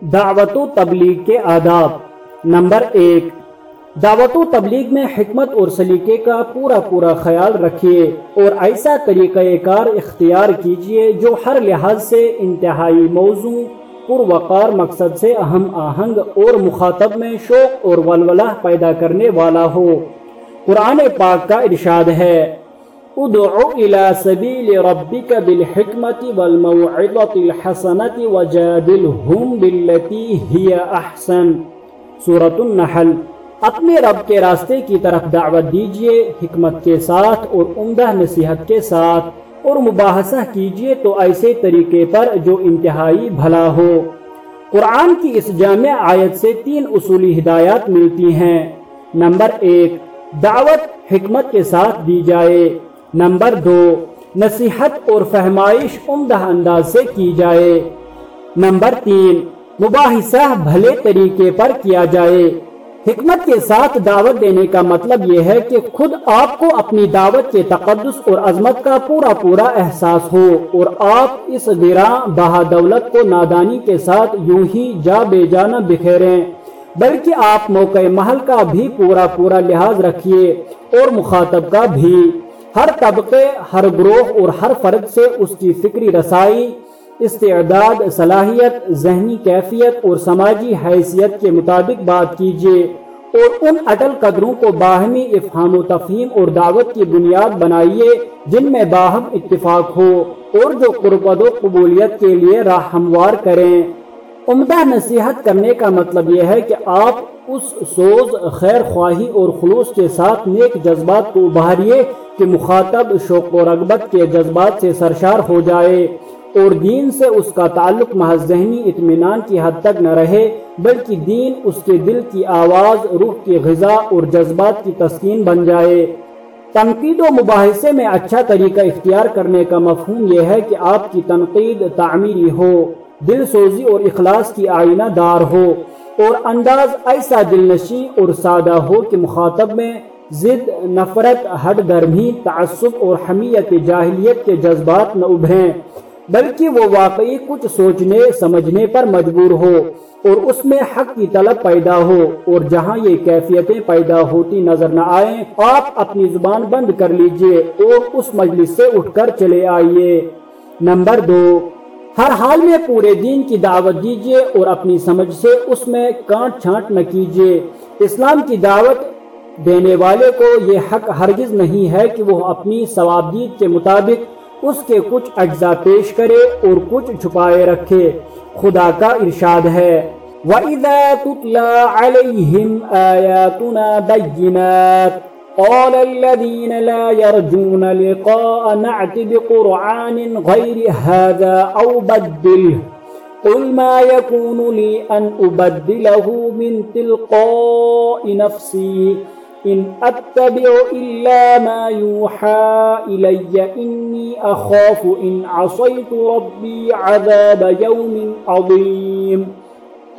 دعوت و تبلیغ کے آداب۔ نمبر ایک، دعوت و تبلیغ میں حکمت اور سلیقے کا پورا پورا خیال رکھیے اور ایسا طریقہ کار اختیار کیجیے جو ہر لحاظ سے انتہائی موضوع پروقار مقصد سے اہم آہنگ اور مخاطب میں شوق اور ولولہ پیدا کرنے والا ہو۔ قرآن پاک کا ارشاد ہے ادعو الى سبیل ربک بالحکمت والموعظت الحسنت وجادلہم باللتی ہی احسن سورة النحل، اپنے رب کے راستے کی طرف دعوت دیجیے، حکمت کے ساتھ اور عمدہ نصیحت کے ساتھ، اور مباحثہ کیجیے تو ایسے طریقے پر جو انتہائی بھلا ہو۔ قرآن کی اس جامع آیت سے تین اصولی ہدایات ملتی ہیں۔ نمبر ایک، دعوت حکمت کے ساتھ دی جائے۔ نمبر دو، نصیحت اور فہمائش عمدہ انداز سے کی جائے۔ نمبر تین، مباحثہ بھلے طریقے پر کیا جائے۔ حکمت کے ساتھ دعوت دینے کا مطلب یہ ہے کہ خود آپ کو اپنی دعوت کے تقدس اور عظمت کا پورا پورا احساس ہو اور آپ اس گراں بہا دولت کو نادانی کے ساتھ یوں ہی جا بے جانا بکھیریں۔ بلکہ آپ موقع محل کا بھی پورا پورا لحاظ رکھیے اور مخاطب کا بھی۔ ہر طبقے، ہر گروہ اور ہر فرد سے اس کی فکری رسائی، استعداد، صلاحیت، ذہنی کیفیت اور سماجی حیثیت کے مطابق بات کیجیے اور ان اٹل قدروں کو باہمی افہام و تفہیم اور دعوت کی بنیاد بنائیے جن میں باہم اتفاق ہو اور جو قربت و قبولیت کے لیے راہ ہموار کریں۔ عمدہ نصیحت کرنے کا مطلب یہ ہے کہ آپ اس سوز، خیر خواہی اور خلوص کے ساتھ نیک جذبات کو ابھاریے کہ مخاطب شوق و رغبت کے جذبات سے سرشار ہو جائے اور دین سے اس کا تعلق محض ذہنی اطمینان کی حد تک نہ رہے، بلکہ دین اس کے دل کی آواز، روح کی غذا اور جذبات کی تسکین بن جائے۔ تنقید و مباحثے میں اچھا طریقہ اختیار کرنے کا مفہوم یہ ہے کہ آپ کی تنقید تعمیری ہو۔ دل سوزی اور اخلاص کی آئینہ دار ہو اور انداز ایسا دل نشی اور سادہ ہو کہ مخاطب میں ضد، نفرت ہڈ گرمی، تعصب اور حمیت جاہلیت کے جذبات نہ ابھریں، بلکہ وہ واقعی کچھ سوچنے، سمجھنے پر مجبور ہو اور اس میں حق کی طلب پیدا ہو اور جہاں یہ کیفیتیں پیدا ہوتی نظر نہ آئیں، آپ اپنی زبان بند کر لیجیے اور اس مجلس سے اٹھ کر چلے آئیے۔ نمبر دو ہر حال میں پورے دین کی دعوت دیجیے اور اپنی سمجھ سے اس میں کانٹ چھانٹ نہ کیجیے۔ اسلام کی دعوت دینے والے کو یہ حق ہرگز نہیں ہے کہ وہ اپنی ثوابدید کے مطابق اس کے کچھ اجزاء پیش کرے اور کچھ چھپائے رکھے۔ خدا کا ارشاد ہے۔ وَإِذَا تُتْلَى عَلَيْهِمْ آيَاتُنَا بَيِّنَاتٍ قال الذين لا يرجون لقاء نعت بقرآن غير هذا أو بدله. قل ما يكون لي أن أبدله من تلقاء نفسي. إن أتبع إلا ما يوحى إلي إني أخاف إن عصيت ربي عذاب يوم عظيم.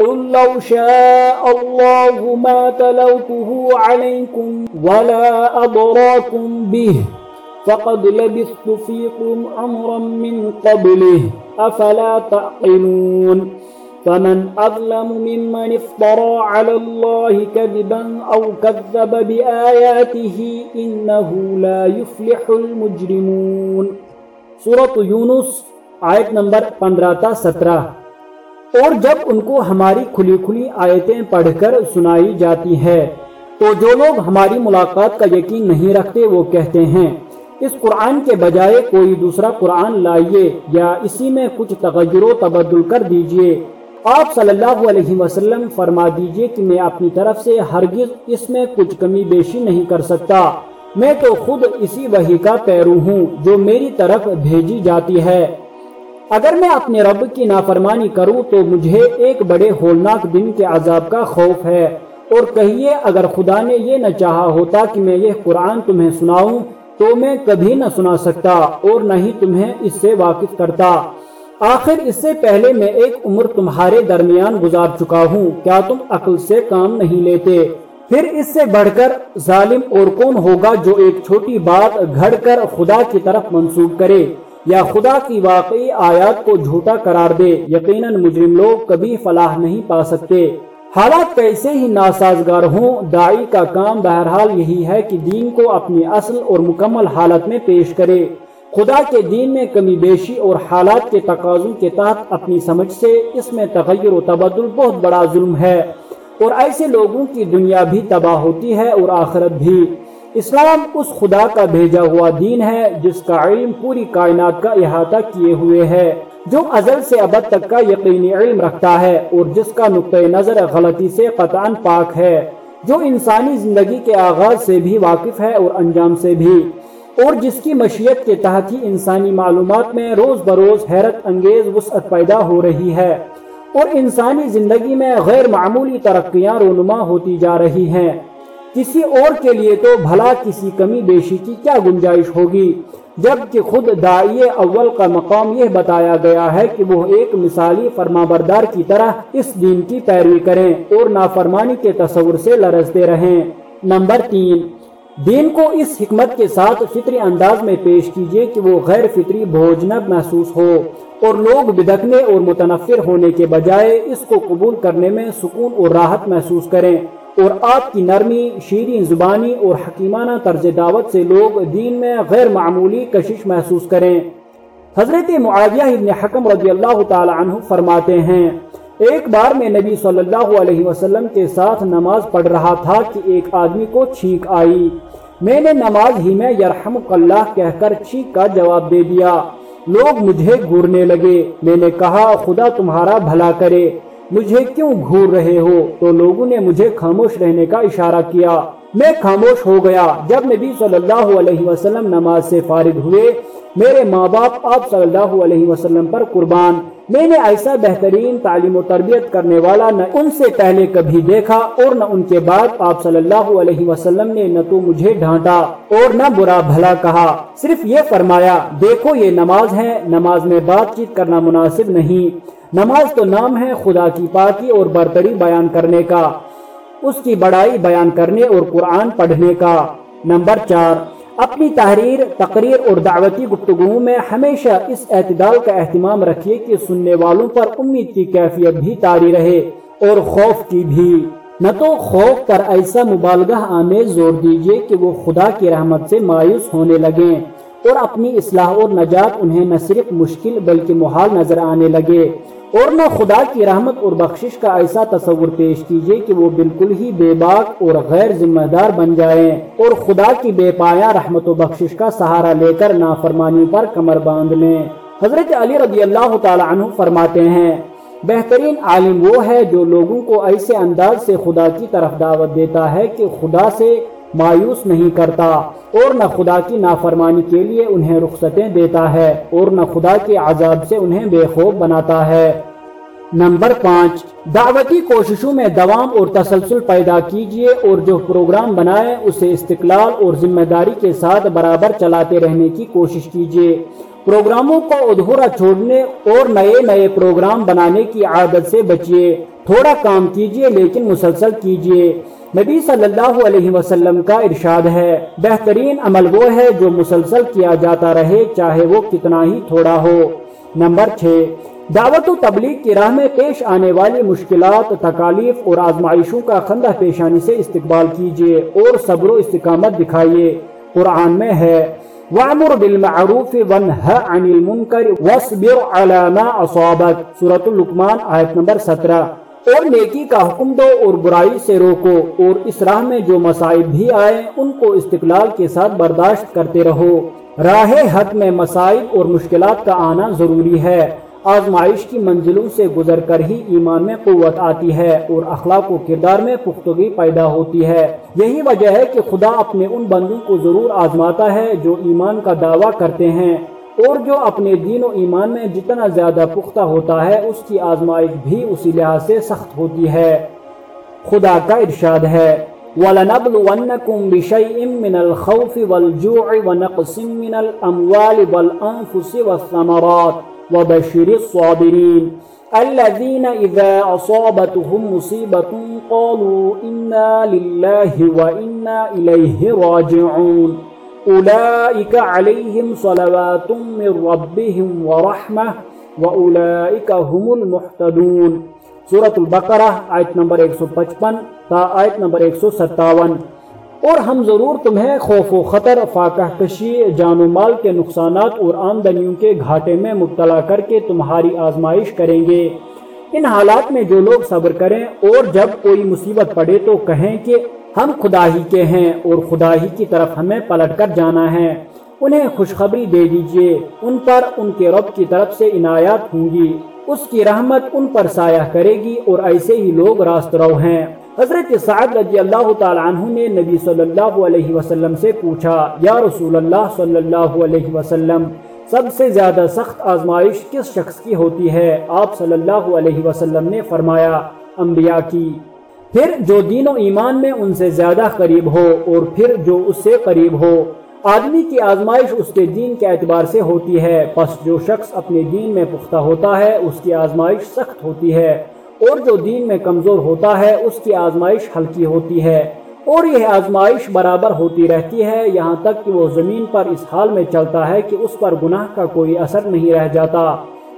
قل لو شاء الله ما تلوته عليكم ولا أضراكم به فقد لبثت فيكم عمرا من قبله أفلا تعقلون فمن أظلم ممن افترى على الله كذبا أو كذب بآياته إنه لا يفلح المجرمون سورة یونس آیت نمبر پندرہ تا سترہ اور جب ان کو ہماری کھلی کھلی آیتیں پڑھ کر سنائی جاتی ہے، تو جو لوگ ہماری ملاقات کا یقین نہیں رکھتے، وہ کہتے ہیں، اس قرآن کے بجائے کوئی دوسرا قرآن لائیے یا اسی میں کچھ تغیر و تبدل کر دیجیے۔ آپ صلی اللہ علیہ وسلم فرما دیجیے کہ میں اپنی طرف سے ہرگز اس میں کچھ کمی بیشی نہیں کر سکتا۔ میں تو خود اسی وحی کا پیرو ہوں جو میری طرف بھیجی جاتی ہے۔ اگر میں اپنے رب کی نافرمانی کروں تو مجھے ایک بڑے ہولناک دن کے عذاب کا خوف ہے۔ اور کہیے، اگر خدا نے یہ نہ چاہا ہوتا کہ میں یہ قرآن تمہیں سناؤں، تو میں کبھی نہ سنا سکتا اور نہ ہی تمہیں اس سے واقف کرتا۔ آخر اس سے پہلے میں ایک عمر تمہارے درمیان گزار چکا ہوں۔ کیا تم عقل سے کام نہیں لیتے؟ پھر اس سے بڑھ کر ظالم اور کون ہوگا جو ایک چھوٹی بات گھڑ کر خدا کی طرف منسوخ کرے؟ یا خدا کی واقعی آیات کو جھوٹا قرار دے، یقیناً مجرم لوگ کبھی فلاح نہیں پا سکتے۔ حالات کیسے ہی ناسازگار ہوں دائی کا کام بہرحال یہی ہے کہ دین کو اپنی اصل اور مکمل حالت میں پیش کرے۔ خدا کے دین میں کمی بیشی اور حالات کے تقاضوں کے تحت اپنی سمجھ سے اس میں تغیر و تبدل بہت بڑا ظلم ہے۔ اور ایسے لوگوں کی دنیا بھی تباہ ہوتی ہے اور آخرت بھی۔ اسلام اس خدا کا بھیجا ہوا دین ہے جس کا علم پوری کائنات کا احاطہ کیے ہوئے ہے، جو ازل سے ابد تک کا یقینی علم رکھتا ہے اور جس کا نقطۂ نظر غلطی سے قطعا پاک ہے، جو انسانی زندگی کے آغاز سے بھی واقف ہے اور انجام سے بھی۔ اور جس کی مشیت کے تحت ہی انسانی معلومات میں روز بروز حیرت انگیز وسعت پیدا ہو رہی ہے۔ اور انسانی زندگی میں غیر معمولی ترقیاں رونما ہوتی جا رہی ہیں۔ کسی اور کے لیے تو بھلا کسی کمی بیشی کی کیا گنجائش ہوگی؟ جبکہ خود دائی اول کا مقام یہ بتایا گیا ہے کہ وہ ایک مثالی فرما بردار کی طرح اس دین کی پیروی کریں اور نافرمانی کے تصور سے لرزتے رہیں۔ نمبر تین، دین کو اس حکمت کے ساتھ فطری انداز میں پیش کیجیے کہ وہ غیر فطری بھوجنب محسوس ہو اور لوگ بدکنے اور متنفر ہونے کے بجائے اس کو قبول کرنے میں سکون اور راحت محسوس کریں۔ اور آپ کی نرمی شیرین زبانی اور حکیمانہ طرز دعوت سے لوگ دین میں غیر معمولی کشش محسوس کریں۔ حضرت معاویہ ابن حکم رضی اللہ تعالی عنہ فرماتے ہیں، ایک بار میں نبی صلی اللہ علیہ وسلم کے ساتھ نماز پڑھ رہا تھا کہ ایک آدمی کو چھینک آئی۔ میں نے نماز ہی میں یرحم اللہ کہہ کر چھینک کا جواب دے دیا۔ لوگ مجھے گھورنے لگے۔ میں نے کہا، خدا تمہارا بھلا کرے۔ مجھے کیوں گھور رہے ہو؟ تو لوگوں نے مجھے خاموش رہنے کا اشارہ کیا۔ میں خاموش ہو گیا۔ جب نبی صلی اللہ علیہ وسلم نماز سے فارغ ہوئے، میرے ماں باپ آپ صلی اللہ علیہ وسلم پر قربان۔ میں نے ایسا بہترین تعلیم و تربیت کرنے والا نہ ان سے پہلے کبھی دیکھا اور نہ ان کے بعد آپ صلی اللہ علیہ وسلم نے نہ تو مجھے ڈھانٹا اور نہ برا بھلا کہا۔ صرف یہ فرمایا، دیکھو یہ نماز ہے، نماز میں بات چیت کرنا مناسب نہیں۔ نماز تو نام ہے خدا کی پاکی اور برتری بیان کرنے کا۔ اس کی بڑائی بیان کرنے اور قرآن پڑھنے کا۔ نمبر چار، اپنی تحریر، تقریر اور دعوتی گفتگو میں ہمیشہ اس اعتدال کا اہتمام رکھیے کہ سننے والوں پر امید کی کیفیت بھی تاری رہے اور خوف کی بھی۔ نہ تو خوف پر ایسا مبالغہ آمیز زور دیجیے کہ وہ خدا کی رحمت سے مایوس ہونے لگیں۔ اور اپنی اصلاح اور نجات انہیں نہ صرف مشکل بلکہ محال نظر آنے لگے۔ اور نہ خدا کی رحمت اور بخشش کا ایسا تصور پیش کیجیے کہ وہ بالکل ہی بے باک اور غیر ذمہ دار بن جائیں۔ اور خدا کی بے پایا رحمت و بخشش کا سہارا لے کر نافرمانی پر کمر باندھ لیں۔ حضرت علی رضی اللہ تعالی عنہ فرماتے ہیں، بہترین عالم وہ ہے جو لوگوں کو ایسے انداز سے خدا کی طرف دعوت دیتا ہے کہ خدا سے مایوس نہیں کرتا اور نہ خدا کی نافرمانی کے لیے انہیں رخصتیں دیتا ہے اور نہ خدا کے عذاب سے انہیں بے خوف بناتا ہے۔ نمبر پانچ، دعوتی کوششوں میں دوام اور تسلسل پیدا کیجیے اور جو پروگرام بنائے اسے استقلال اور ذمہ داری کے ساتھ برابر چلاتے رہنے کی کوشش کیجیے پروگراموں کو ادھورا چھوڑنے اور نئے نئے پروگرام بنانے کی عادت سے بچیے تھوڑا کام کیجیے لیکن مسلسل کیجیے نبی صلی اللہ علیہ وسلم کا ارشاد ہے۔ بہترین عمل وہ ہے جو مسلسل کیا جاتا رہے چاہے وہ کتنا ہی تھوڑا ہو۔ نمبر چھ، دعوت و تبلیغ کی راہ میں پیش آنے والی مشکلات، تکالیف اور آزمائشوں کا خندہ پیشانی سے استقبال کیجیے اور صبر و استقامت دکھائیے۔ قرآن میں ہے وَعْمُرْ بِالْمَعْرُوفِ وَنْهَ عَنِ الْمُنْكَرِ وَاصْبِرْ عَلَى مَا أَصَابَكَ۔ سورة اللقمان، آیت نمبر سترہ۔ اور نیکی کا حکم دو اور برائی سے روکو اور اس راہ میں جو مسائب بھی آئے ان کو استقلال کے ساتھ برداشت کرتے رہو۔ راہ حق میں مسائب اور مشکلات کا آنا ضروری ہے۔ آزمائش کی منزلوں سے گزر کر ہی ایمان میں قوت آتی ہے اور اخلاق و کردار میں پختگی پیدا ہوتی ہے۔ یہی وجہ ہے کہ خدا اپنے ان بندوں کو ضرور آزماتا ہے جو ایمان کا دعویٰ کرتے ہیں۔ اور جو اپنے دین و ایمان میں جتنا زیادہ پختہ ہوتا ہے، اس کی آزمائش بھی اسی لحاظ سے سخت ہوتی ہے۔ خدا کا ارشاد ہے، وَلَنَبْلُوَنَّكُمْ بِشَيْءٍ مِّنَ الْخَوْفِ وَالْجُوعِ وَنَقْصٍ مِّنَ الْأَمْوَالِ وَالْأَنفُسِ وَالثَّمَرَاتِ وَبَشِّرِ الصَّابِرِينَ الَّذِينَ إِذَا أَصَابَتْهُمْ مُصِيبَةٌ قَالُوا إِنَّا لِلَّهِ وَإِنَّا إِلَيْهِ رَاجِعُونَ اولئک علیہم صلوات من ربهم ورحمہ واولئک هم المحتدون سورة البقرہ آیت نمبر 155 تا آیت نمبر 157 اور ہم ضرور تمہیں خوف و خطر، فاقہ کشی، جان و مال کے نقصانات اور آمدنیوں کے گھاٹے میں مبتلا کر کے تمہاری آزمائش کریں گے۔ ان حالات میں جو لوگ صبر کریں اور جب کوئی مصیبت پڑے تو کہیں کہ ہم خدا ہی کے ہیں اور خدا ہی کی طرف ہمیں پلٹ کر جانا ہے۔ انہیں خوشخبری دے دیجیے، ان پر ان کے رب کی طرف سے عنایات ہوں گی۔ اس کی رحمت ان پر سایہ کرے گی اور ایسے ہی لوگ راست رو ہیں۔ حضرت سعد رضی اللہ تعالیٰ عنہ نے نبی صلی اللہ علیہ وسلم سے پوچھا، یا رسول اللہ صلی اللہ علیہ وسلم، سب سے زیادہ سخت آزمائش کس شخص کی ہوتی ہے؟ آپ صلی اللہ علیہ وسلم نے فرمایا، انبیاء کی۔ پھر جو دین و ایمان میں ان سے زیادہ قریب ہو اور پھر جو اس سے قریب ہو، آدمی کی آزمائش اس کے دین کے اعتبار سے ہوتی ہے۔ پس جو شخص اپنے دین میں پختہ ہوتا ہے، اس کی آزمائش سخت ہوتی ہے۔ اور جو دین میں کمزور ہوتا ہے، اس کی آزمائش ہلکی ہوتی ہے۔ اور یہ آزمائش برابر ہوتی رہتی ہے، یہاں تک کہ وہ زمین پر اس حال میں چلتا ہے کہ اس پر گناہ کا کوئی اثر نہیں رہ جاتا۔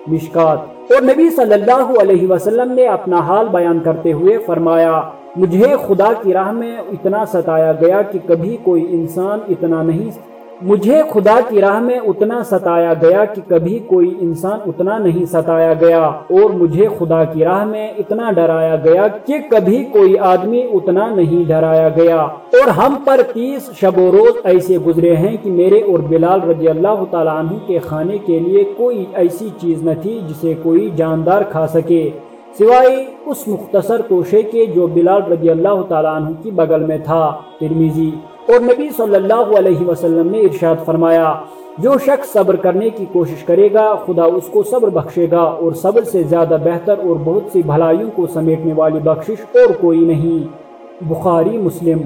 مشکات۔ اور نبی صلی اللہ علیہ وسلم نے اپنا حال بیان کرتے ہوئے فرمایا، مجھے خدا کی راہ میں اتنا ستایا گیا کہ کبھی کوئی انسان اتنا نہیں مجھے خدا کی راہ میں اتنا ستایا گیا کہ کبھی کوئی انسان اتنا نہیں ستایا گیا، اور مجھے خدا کی راہ میں اتنا ڈرایا گیا کہ کبھی کوئی آدمی اتنا نہیں ڈرایا گیا۔ اور ہم پر تیس شب و روز ایسے گزرے ہیں کہ میرے اور بلال رضی اللہ تعالیٰ عنہ کے کھانے کے لیے کوئی ایسی چیز نہ تھی جسے کوئی جاندار کھا سکے۔ سوائے اس مختصر توشے کے جو بلال رضی اللہ تعالیٰ عنہ کی بغل میں تھا۔ ترمیزی اور نبی صلی اللہ علیہ وسلم نے ارشاد فرمایا، جو شخص صبر کرنے کی کوشش کرے گا، خدا اس کو صبر بخشے گا اور صبر سے زیادہ بہتر اور بہت سی بھلائیوں کو سمیٹنے والی بخشش اور کوئی نہیں۔ بخاری مسلم۔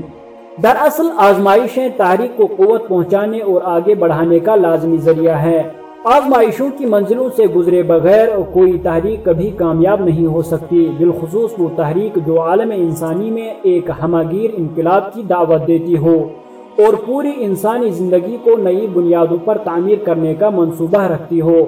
دراصل آزمائشیں تاریخ کو قوت پہنچانے اور آگے بڑھانے کا لازمی ذریعہ ہے۔ آزمائشوں کی منزلوں سے گزرے بغیر کوئی تحریک کبھی کامیاب نہیں ہو سکتی۔ بالخصوص وہ تحریک جو عالم انسانی میں ایک ہماگیر انقلاب کی دعوت دیتی ہو اور پوری انسانی زندگی کو نئی بنیادوں پر تعمیر کرنے کا منصوبہ رکھتی ہو۔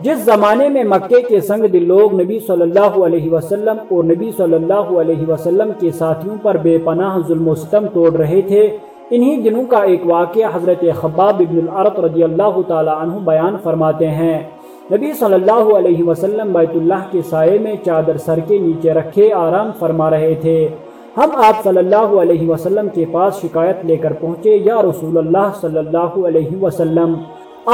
جس زمانے میں مکے کے سنگ دل لوگ نبی صلی اللہ علیہ وسلم اور نبی صلی اللہ علیہ وسلم کے ساتھیوں پر بے پناہ ظلم و ستم توڑ رہے تھے انہی دنوں کا ایک واقعہ حضرت خباب ابن العرط رضی اللہ تعالی عنہ بیان فرماتے ہیں۔ نبی صلی اللہ علیہ وسلم بیت اللہ کے سائے میں چادر سر کے نیچے رکھے آرام فرما رہے تھے۔ ہم آپ صلی اللہ علیہ وسلم کے پاس شکایت لے کر پہنچے، یا رسول اللہ صلی اللہ علیہ وسلم،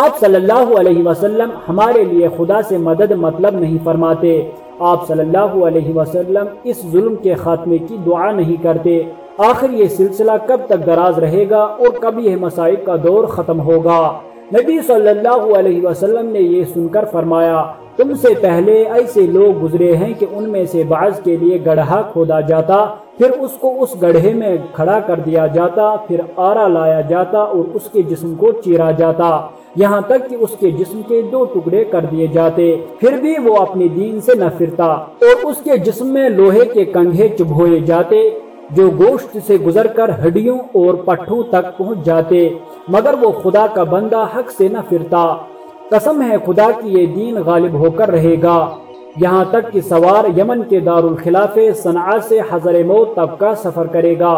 آپ صلی اللہ علیہ وسلم ہمارے لیے خدا سے مدد مطلب نہیں فرماتے۔ آپ صلی اللہ علیہ وسلم اس ظلم کے خاتمے کی دعا نہیں کرتے۔ آخر یہ سلسلہ کب تک دراز رہے گا اور کب یہ مسائب کا دور ختم ہوگا؟ نبی صلی اللہ علیہ وسلم نے یہ سن کر فرمایا، تم سے پہلے ایسے لوگ گزرے ہیں کہ ان میں سے بعض کے لیے گڑھا کھودا جاتا پھر اس کو اس گڑھے میں کھڑا کر دیا جاتا، پھر آرا لایا جاتا اور اس کے جسم کو چیرا جاتا۔ یہاں تک کہ اس کے جسم کے دو ٹکڑے کر دیے جاتے، پھر بھی وہ اپنی دین سے نہ پھرتا۔ اور اس کے جسم میں لوہے کے کنگھے چبھوئے جاتے، جو گوشت سے گزر کر ہڈیوں اور پٹھوں تک پہنچ جاتے۔ مگر وہ خدا کا بندہ حق سے نہ پھرتا۔ قسم ہے خدا کی یہ دین غالب ہو کر رہے گا۔ یہاں تک کہ سوار یمن کے دارالخلاف صنع سے حضر موت تب کا سفر کرے گا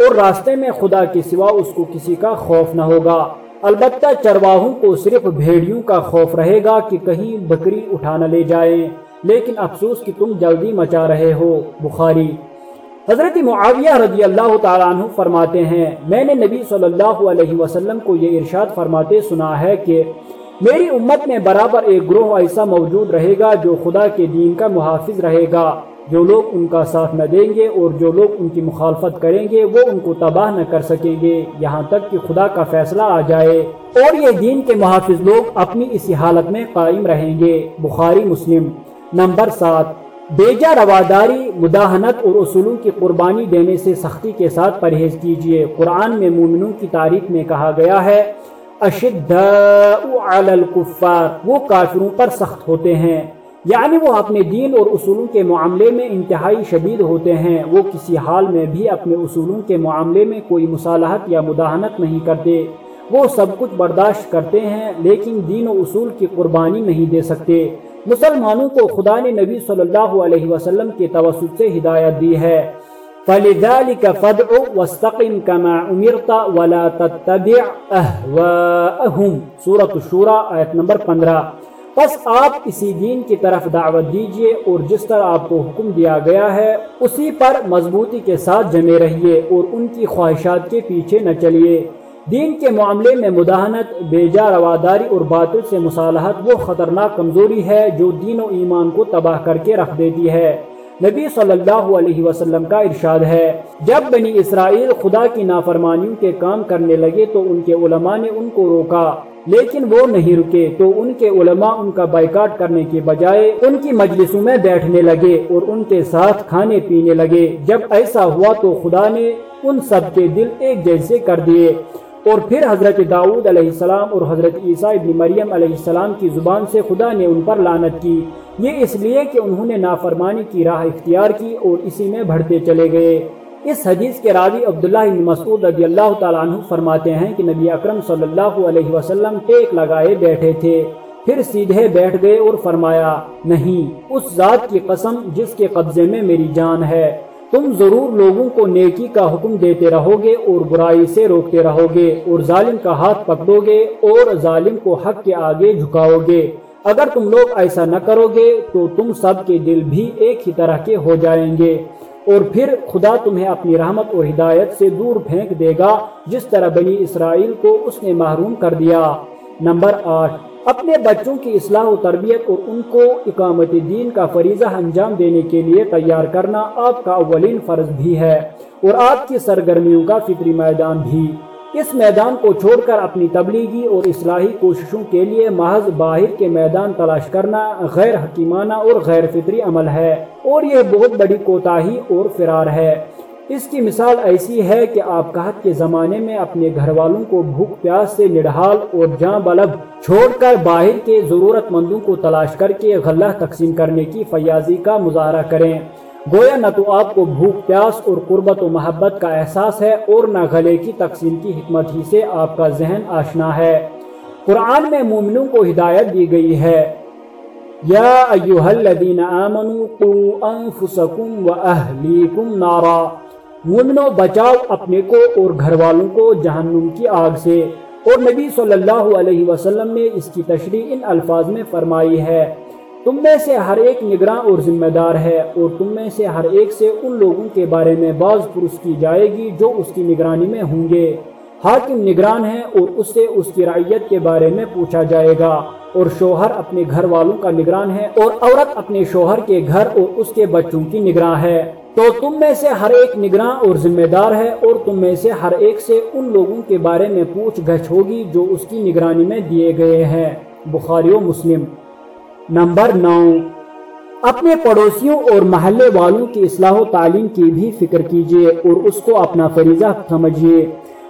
اور راستے میں خدا کے سوا اس کو کسی کا خوف نہ ہوگا۔ البتہ چرواہوں کو صرف بھیڑیوں کا خوف رہے گا کہ کہیں بکری اٹھا نہ لے جائیں لیکن افسوس کہ تم جلدی مچا رہے ہو۔ بخاری۔ حضرت معاویہ رضی اللہ تعالیٰ عنہ فرماتے ہیں، میں نے نبی صلی اللہ علیہ وسلم کو یہ ارشاد فرماتے سنا ہے کہ میری امت میں برابر ایک گروہ ایسا موجود رہے گا جو خدا کے دین کا محافظ رہے گا۔ جو لوگ ان کا ساتھ نہ دیں گے اور جو لوگ ان کی مخالفت کریں گے، وہ ان کو تباہ نہ کر سکیں گے۔ یہاں تک کہ خدا کا فیصلہ آ جائے۔ اور یہ دین کے محافظ لوگ اپنی اسی حالت میں قائم رہیں گے۔ بخاری مسلم، نمبر سات۔ بیجا رواداری، مداحنت اور اصولوں کی قربانی دینے سے سختی کے ساتھ پرہیز کیجیے قرآن میں مومنوں کی تاریخ میں کہا گیا ہے علی الکفار، وہ کافروں پر سخت ہوتے ہیں۔ یعنی وہ اپنے دین اور اصولوں کے معاملے میں انتہائی شدید ہوتے ہیں۔ وہ کسی حال میں بھی اپنے اصولوں کے معاملے میں کوئی مصالحت یا مداحنت نہیں کرتے۔ وہ سب کچھ برداشت کرتے ہیں، لیکن دین و اصول کی قربانی نہیں دے سکتے۔ مسلمانوں کو خدا نے نبی صلی اللہ علیہ وسلم کے توسط سے ہدایت دی ہے۔ فَلِذَلِكَ فَدْعُ وَاسْتَقِمْ كَمَا عُمِرْتَ وَلَا تَتَّبِعْ أَهْوَاءَهُمْ. سورة الشورہ آیت نمبر پندرہ. پس آپ اسی دین کی طرف دعوت دیجیے اور جس طرح آپ کو حکم دیا گیا ہے، اسی پر مضبوطی کے ساتھ جمے رہیے اور ان کی خواہشات کے پیچھے نہ چلیے۔ دین کے معاملے میں مداحنت، بیجا رواداری اور باطل سے مصالحت وہ خطرناک کمزوری ہے جو دین و ایمان کو تباہ کر کے رکھ دیتی ہے۔ نبی صلی اللہ علیہ وسلم کا ارشاد ہے۔ جب بنی اسرائیل خدا کی نافرمانیوں کے کام کرنے لگے تو ان کے علماء نے ان کو روکا۔ لیکن وہ نہیں رکے تو ان کے علماء ان کا بائیکاٹ کرنے کے بجائے ان کی مجلسوں میں بیٹھنے لگے اور ان کے ساتھ کھانے پینے لگے۔ جب ایسا ہوا تو خدا نے ان سب کے دل ایک جیسے کر دیے۔ اور پھر حضرت داؤد علیہ السلام اور حضرت عیسیٰ ابن مریم علیہ السلام کی زبان سے خدا نے ان پر لانت کی۔ یہ اس لیے کہ انہوں نے نافرمانی کی راہ اختیار کی اور اسی میں بڑھتے چلے گئے۔ اس حدیث کے راوی عبداللہ بن مسعود رضی اللہ تعالیٰ عنہ فرماتے ہیں کہ نبی اکرم صلی اللہ علیہ وسلم ٹیک لگائے بیٹھے تھے۔ پھر سیدھے بیٹھ گئے اور فرمایا، نہیں، اس ذات کی قسم جس کے قبضے میں میری جان ہے۔ تم ضرور لوگوں کو نیکی کا حکم دیتے رہو گے اور برائی سے روکتے رہو گے اور ظالم کا ہاتھ پکڑو گے اور ظالم کو حق کے آگے جھکاؤ گے اگر تم لوگ ایسا نہ کرو گے تو تم سب کے دل بھی ایک ہی طرح کے ہو جائیں گے۔ اور پھر خدا تمہیں اپنی رحمت اور ہدایت سے دور پھینک دے گا، جس طرح بنی اسرائیل کو اس نے محروم کر دیا۔ نمبر آٹھ۔ اپنے بچوں کی اصلاح و تربیت اور ان کو اقامت دین کا فریضہ انجام دینے کے لیے تیار کرنا آپ کا اولین فرض بھی ہے اور آپ کی سرگرمیوں کا فطری میدان بھی۔ اس میدان کو چھوڑ کر اپنی تبلیغی اور اصلاحی کوششوں کے لیے محض باہر کے میدان تلاش کرنا غیر حکیمانہ اور غیر فطری عمل ہے اور یہ بہت بڑی کوتاہی اور فرار ہے۔ اس کی مثال ایسی ہے کہ آپ قحط کے زمانے میں اپنے گھر والوں کو بھوک پیاس سے نڈھال اور جاں بلب چھوڑ کر باہر کے ضرورت مندوں کو تلاش کر کے غلہ تقسیم کرنے کی فیاضی کا مظاہرہ کریں۔ گویا نہ تو آپ کو بھوک پیاس اور قربت و محبت کا احساس ہے اور نہ غلے کی تقسیم کی حکمت ہی سے آپ کا ذہن آشنا ہے۔ قرآن میں مومنوں کو ہدایت دی گئی ہے۔ یا ایوہ الذین آمنوا قو انفسکم و اہلیکم نارا۔ مومنو بچاؤ اپنے کو اور گھر والوں کو جہنم کی آگ سے۔ اور نبی صلی اللہ علیہ وسلم نے اس کی تشریح ان الفاظ میں فرمائی ہے۔ تم میں سے ہر ایک نگراں اور ذمہ دار ہے، اور تم میں سے ہر ایک سے ان لوگوں کے بارے میں بعض پرس کی جائے گی جو اس کی نگرانی میں ہوں گے۔ حاکم نگران ہے اور اس سے اس کی رعیت کے بارے میں پوچھا جائے گا۔ اور شوہر اپنے گھر والوں کا نگران ہے، اور عورت اپنے شوہر کے گھر اور اس کے بچوں کی نگراں ہے۔ تو تم میں سے ہر ایک نگراں اور ذمہ دار ہے اور تم میں سے ہر ایک سے ان لوگوں کے بارے میں پوچھ گچھ ہوگی جو اس کی نگرانی میں دیے گئے ہیں۔ بخاری و مسلم۔ نمبر نو۔ اپنے پڑوسیوں اور محلے والوں کی اصلاح و تعلیم کی بھی فکر کیجیے اور اس کو اپنا فریضہ سمجھیے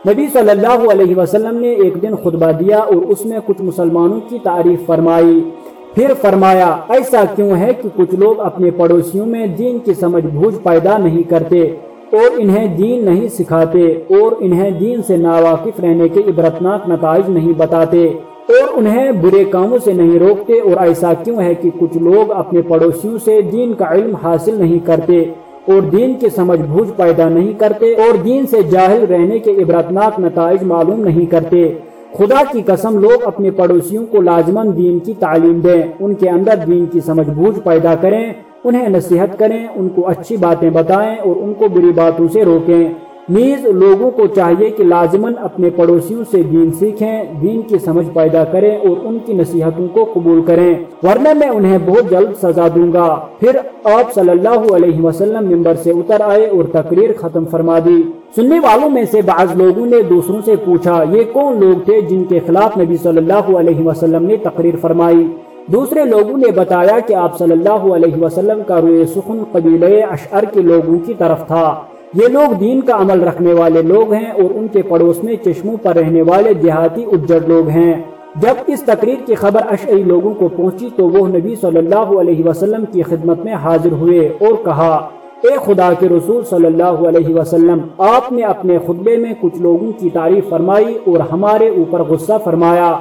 نبی صلی اللہ علیہ وسلم نے ایک دن خطبہ دیا اور اس میں کچھ مسلمانوں کی تعریف فرمائی۔ پھر فرمایا، ایسا کیوں ہے کہ کچھ لوگ اپنے پڑوسیوں میں دین کی سمجھ بوجھ پیدا نہیں کرتے اور انہیں دین نہیں سکھاتے اور انہیں دین سے ناواقف رہنے کے عبرتناک نتائج نہیں بتاتے اور انہیں برے کاموں سے نہیں روکتے اور ایسا کیوں ہے کہ کچھ لوگ اپنے پڑوسیوں سے دین کا علم حاصل نہیں کرتے اور دین کی سمجھ بوجھ پیدا نہیں کرتے اور دین سے جاہل رہنے کے عبرتناک نتائج معلوم نہیں کرتے۔ خدا کی قسم لوگ اپنے پڑوسیوں کو لازمن دین کی تعلیم دیں، ان کے اندر دین کی سمجھ بوجھ پیدا کریں، انہیں نصیحت کریں، ان کو اچھی باتیں بتائیں اور ان کو بری باتوں سے روکیں۔ نیز لوگوں کو چاہیے کہ لازمن اپنے پڑوسیوں سے دین سیکھیں، دین کی سمجھ پیدا کریں اور ان کی نصیحتوں کو قبول کریں۔ ورنہ میں انہیں بہت جلد سزا دوں گا۔ پھر آپ صلی اللہ علیہ وسلم ممبر سے اتر آئے اور تقریر ختم فرما دی۔ سننے والوں میں سے بعض لوگوں نے دوسروں سے پوچھا، یہ کون لوگ تھے جن کے خلاف نبی صلی اللہ علیہ وسلم نے تقریر فرمائی؟ دوسرے لوگوں نے بتایا کہ آپ صلی اللہ علیہ وسلم کا روئے سخن قبیلہ اشعر کے لوگوں کی طرف تھا۔ یہ لوگ دین کا عمل رکھنے والے لوگ ہیں اور ان کے پڑوس میں چشموں پر رہنے والے دیہاتی اجڑ لوگ ہیں۔ جب اس تقریر کی خبر اشعری لوگوں کو پہنچی تو وہ نبی صلی اللہ علیہ وسلم کی خدمت میں حاضر ہوئے اور کہا، اے خدا کے رسول صلی اللہ علیہ وسلم، آپ نے اپنے خطبے میں کچھ لوگوں کی تعریف فرمائی اور ہمارے اوپر غصہ فرمایا۔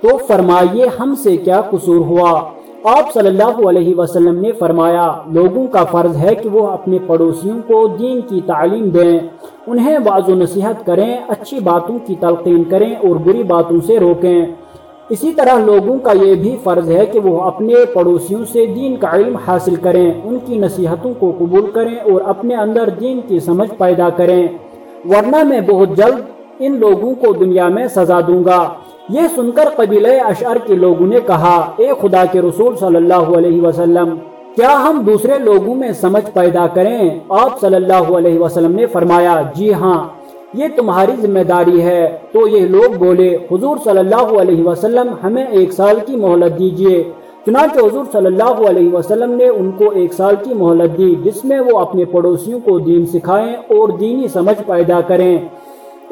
تو فرمائیے ہم سے کیا قصور ہوا؟ آپ صلی اللہ علیہ وسلم نے فرمایا، لوگوں کا فرض ہے کہ وہ اپنے پڑوسیوں کو دین کی تعلیم دیں۔ انہیں بعض و نصیحت کریں، اچھی باتوں کی تلقین کریں اور بری باتوں سے روکیں۔ اسی طرح لوگوں کا یہ بھی فرض ہے کہ وہ اپنے پڑوسیوں سے دین کا علم حاصل کریں، ان کی نصیحتوں کو قبول کریں اور اپنے اندر دین کی سمجھ پیدا کریں۔ ورنہ میں بہت جلد ان لوگوں کو دنیا میں سزا دوں گا۔ یہ سن کر قبیلہ اشعر کے لوگوں نے کہا، اے خدا کے رسول صلی اللہ علیہ وسلم، کیا ہم دوسرے لوگوں میں سمجھ پیدا کریں؟ آپ صلی اللہ علیہ وسلم نے فرمایا جی ہاں یہ تمہاری ذمہ داری ہے۔ تو یہ لوگ بولے، حضور صلی اللہ علیہ وسلم، ہمیں ایک سال کی مہلت دیجیے چنانچہ حضور صلی اللہ علیہ وسلم نے ان کو ایک سال کی مہلت دی، جس میں وہ اپنے پڑوسیوں کو دین سکھائیں اور دینی سمجھ پیدا کریں۔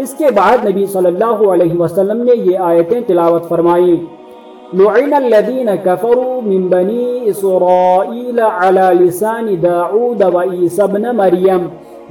اس کے بعد نبی صلی اللہ علیہ وسلم نے یہ آیتیں تلاوت فرمائیں لعن الذین کفروا من بني اسرائیل على لسان داعود و عیس ابن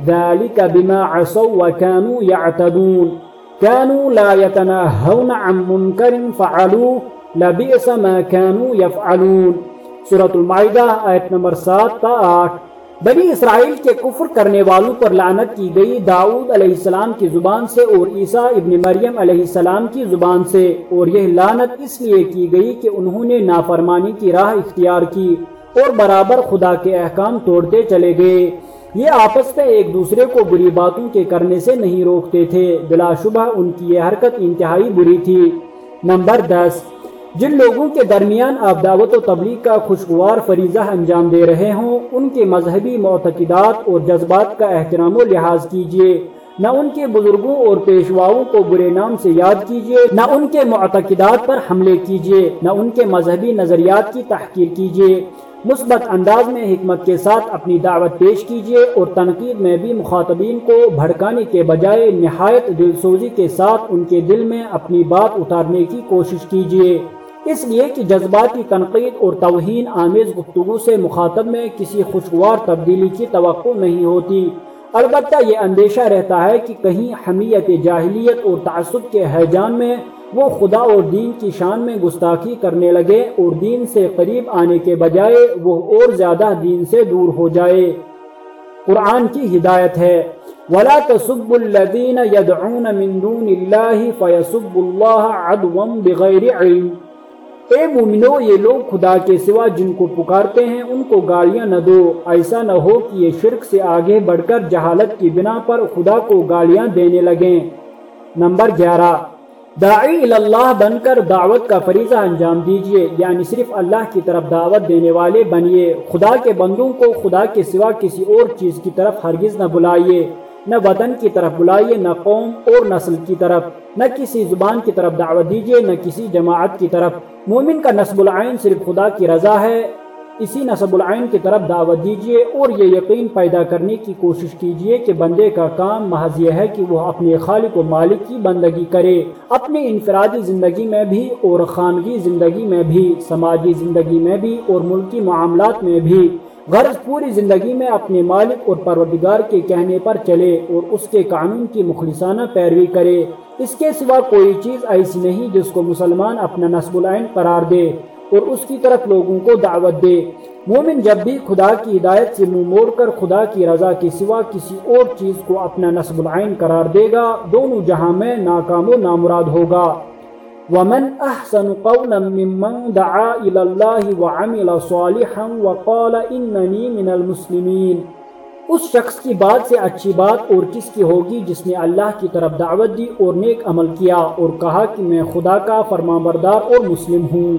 ذلك بما عصوا وكانوا يعتدون كانوا لا يتناهون عن منكر فعلوا لبئس ما كانوا يفعلون سورة المائدة آية نمبر 7 تا 8 بنی اسرائیل کے کفر کرنے والوں پر لعنت کی گئی داؤد علیہ السلام کی زبان سے اور عیسیٰ ابن مریم علیہ السلام کی زبان سے اور یہ لعنت اس لیے کی گئی کہ انہوں نے نافرمانی کی راہ اختیار کی اور برابر خدا کے احکام توڑتے چلے گئے۔ یہ آپس میں ایک دوسرے کو بری باتوں کے کرنے سے نہیں روکتے تھے۔ بلا شبہ ان کی یہ حرکت انتہائی بری تھی۔ نمبر دس۔ جن لوگوں کے درمیان آپ دعوت و تبلیغ کا خوشگوار فریضہ انجام دے رہے ہوں، ان کے مذہبی معتقدات اور جذبات کا احترام و لحاظ کیجیے نہ ان کے بزرگوں اور پیشواؤں کو برے نام سے یاد کیجیے نہ ان کے معتقدات پر حملے کیجیے نہ ان کے مذہبی نظریات کی تحقیر کیجیے مثبت انداز میں حکمت کے ساتھ اپنی دعوت پیش کیجیے اور تنقید میں بھی مخاطبین کو بھڑکانے کے بجائے نہایت دل سوزی کے ساتھ ان کے دل میں اپنی بات اتارنے کی کوشش کیجیے اس لیے کہ جذباتی تنقید اور توہین آمیز گفتگو سے مخاطب میں کسی خوشگوار تبدیلی کی توقع نہیں ہوتی۔ البتہ یہ اندیشہ رہتا ہے کہ کہیں حمیت جاہلیت اور تعصب کے حیجان میں وہ خدا اور دین کی شان میں گستاخی کرنے لگے اور دین سے قریب آنے کے بجائے وہ اور زیادہ دین سے دور ہو جائے۔ قرآن کی ہدایت ہے۔ ولا تسب الذين يدعون من دون الله فيسب الله عدوا بغير علم۔ اے مومنو، یہ لوگ خدا کے سوا جن کو پکارتے ہیں، ان کو گالیاں نہ دو۔ ایسا نہ ہو کہ یہ شرک سے آگے بڑھ کر جہالت کی بنا پر خدا کو گالیاں دینے لگیں۔ نمبر گیارہ۔ داعی اللہ بن کر دعوت کا فریضہ انجام دیجیے۔ یعنی صرف اللہ کی طرف دعوت دینے والے بنیے خدا کے بندوں کو خدا کے سوا کسی اور چیز کی طرف ہرگز نہ بلائیے۔ نہ وطن کی طرف بلائیے، نہ قوم اور نسل کی طرف۔ نہ کسی زبان کی طرف دعوت دیجیے نہ کسی جماعت کی طرف۔ مومن کا نصب العین صرف خدا کی رضا ہے۔ اسی نصب العین کی طرف دعوت دیجیے اور یہ یقین پیدا کرنے کی کوشش کیجیے کہ بندے کا کام محض یہ ہے کہ وہ اپنے خالق و مالک کی بندگی کرے۔ اپنی انفرادی زندگی میں بھی اور خانگی زندگی میں بھی، سماجی زندگی میں بھی اور ملکی معاملات میں بھی۔ غرض پوری زندگی میں اپنے مالک اور پروردگار کے کہنے پر چلے اور اس کے قانون کی مخلصانہ پیروی کرے۔ اس کے سوا کوئی چیز ایسی نہیں جس کو مسلمان اپنا نصب العین قرار دے اور اس کی طرف لوگوں کو دعوت دے۔ مومن جب بھی خدا کی ہدایت سے منہ موڑ کر خدا کی رضا کے سوا کسی اور چیز کو اپنا نصب العین قرار دے گا، دونوں جہاں میں ناکام و نامراد ہوگا۔ ومن احسن قولا ممن دعا الى الله وعمل صالحا وقال انني من المسلمين۔ اس شخص کی بات سے اچھی بات اور کس کی ہوگی جس نے اللہ کی طرف دعوت دی اور نیک عمل کیا اور کہا کہ میں خدا کا فرما بردار اور مسلم ہوں۔